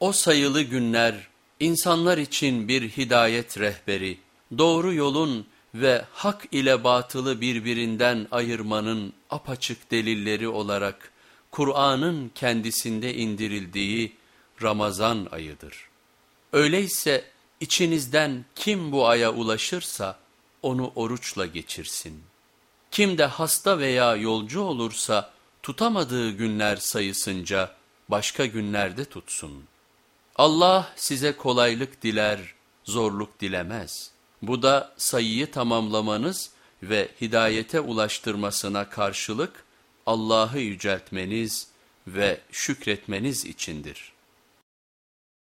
O sayılı günler insanlar için bir hidayet rehberi, doğru yolun ve hak ile batılı birbirinden ayırmanın apaçık delilleri olarak Kur'an'ın kendisinde indirildiği Ramazan ayıdır. Öyleyse içinizden kim bu aya ulaşırsa onu oruçla geçirsin. Kim de hasta veya yolcu olursa tutamadığı günler sayısınca başka günlerde tutsun. Allah size kolaylık diler, zorluk dilemez. Bu da sayıyı tamamlamanız ve hidayete ulaştırmasına karşılık Allah'ı yüceltmeniz ve şükretmeniz içindir.''